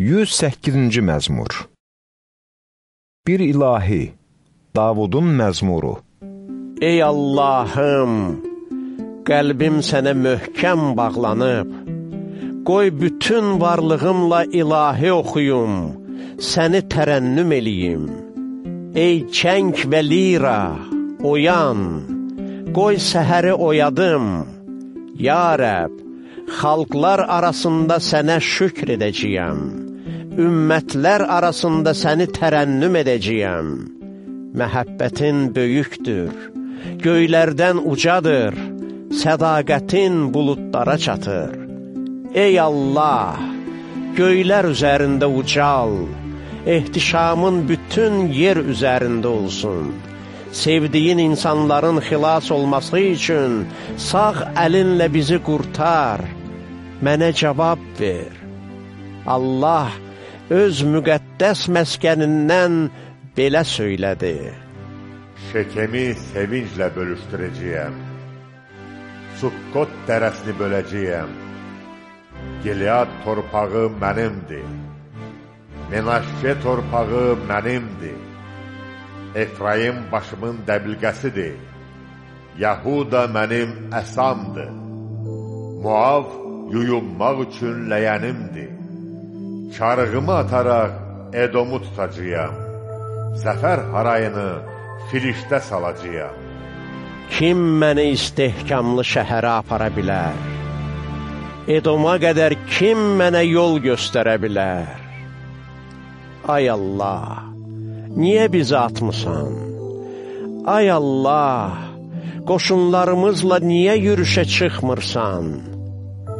108-ci məzmur. Bir ilahi, Davudun məzmuru. Ey Allahım, qəlbim sənə möhkəm bağlanıb, qoy bütün varlığımla ilahi oxuyum, səni tərənnüm eləyim. Ey çəng və lira, oyan, qoy səhəri oyadım, Ya Rəb, xalqlar arasında sənə şükr edəcəyəm ümmətlər arasında səni tərənnüm edəcəyəm. Məhəbbətin böyükdür, göylərdən ucadır, sədaqətin buludlara çatır. Ey Allah, göylər üzərində ucal, ehtişamın bütün yer üzərində olsun. Sevdiyin insanların xilas olması üçün sağ əlinlə bizi qurtar, mənə cavab ver. Allah, öz müqəddəs məskənindən belə söylədi. Şəkemi sevinclə bölüşdürəcəyəm. Sukkot dərəsini böləcəyəm. Gilead torpağı mənimdir. Menaşşe torpağı mənimdir. Efraim başımın dəbilqəsidir. Yahuda mənim əsamdır. Muav yuyunmaq üçün ləyənimdir. Karığımı ataraq Edomu tutacağam. Zəfər harayını Filişdə salacağam. Kim məni istehkamlı şəhərə apara bilər? Edoma qədər kim mənə yol göstərə bilər? Ay Allah, niyə bizi atmısan? Ay Allah, qoşunlarımızla niyə yürüşə çıxmırsan?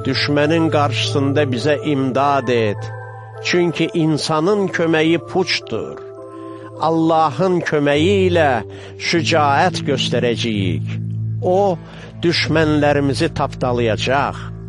Düşmənin qarşısında bizə imdad et, Çünki insanın köməyi puçdur. Allahın köməyi ilə şücaət göstərəcəyik. O, düşmənlərimizi tapdalayacaq.